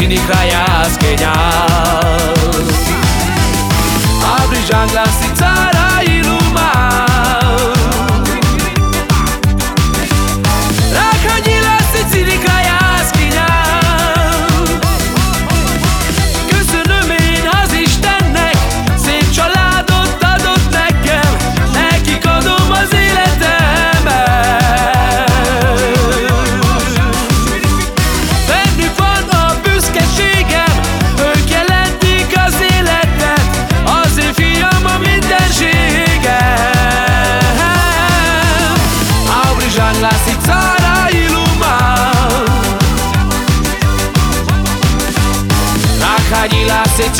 Čini kraj jaskenja A bližan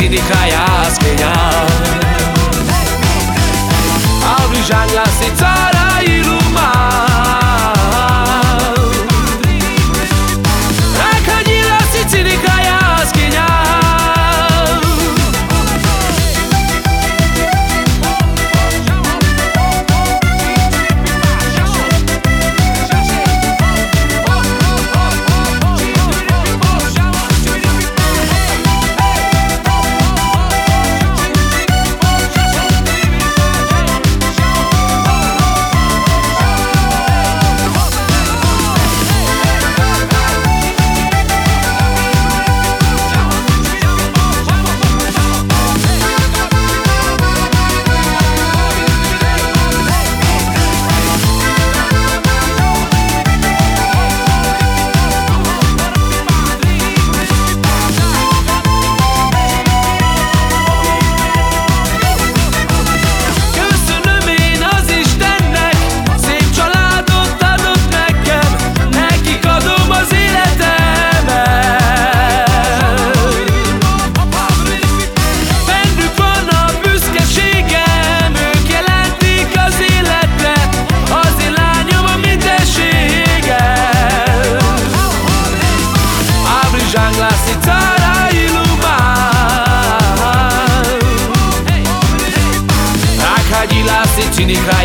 Sidikayas any kind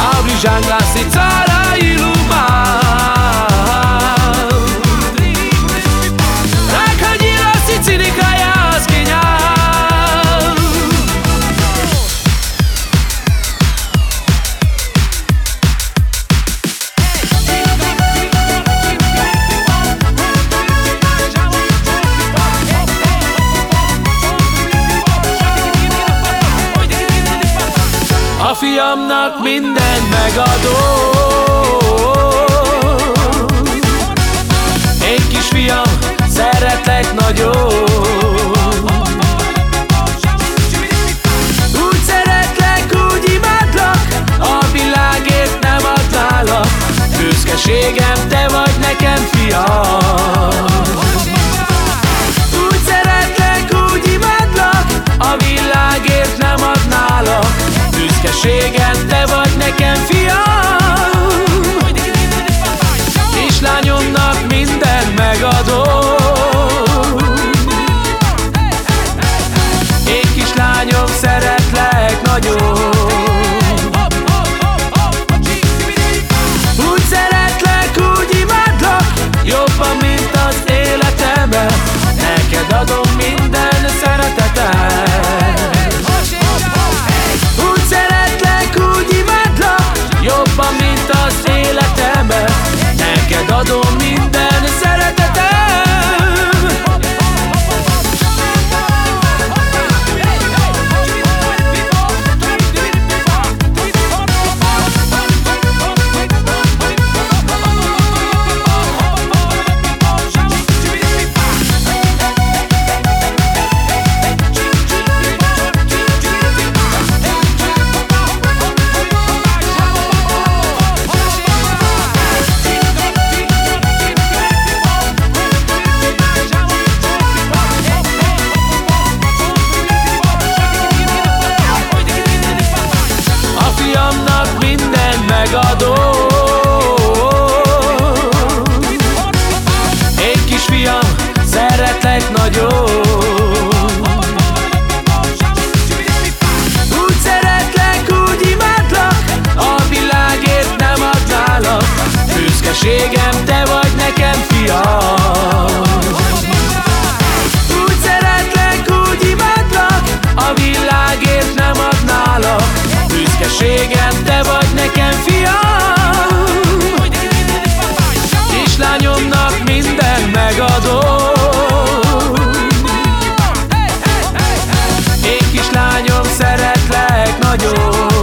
I'll be Abidjan fiamnak mindent megadok. Büszkeségem, te vagy nekem fiam. Kislányomnak minden megadom. Én kislányom, szeretlek nagyon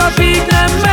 a beat and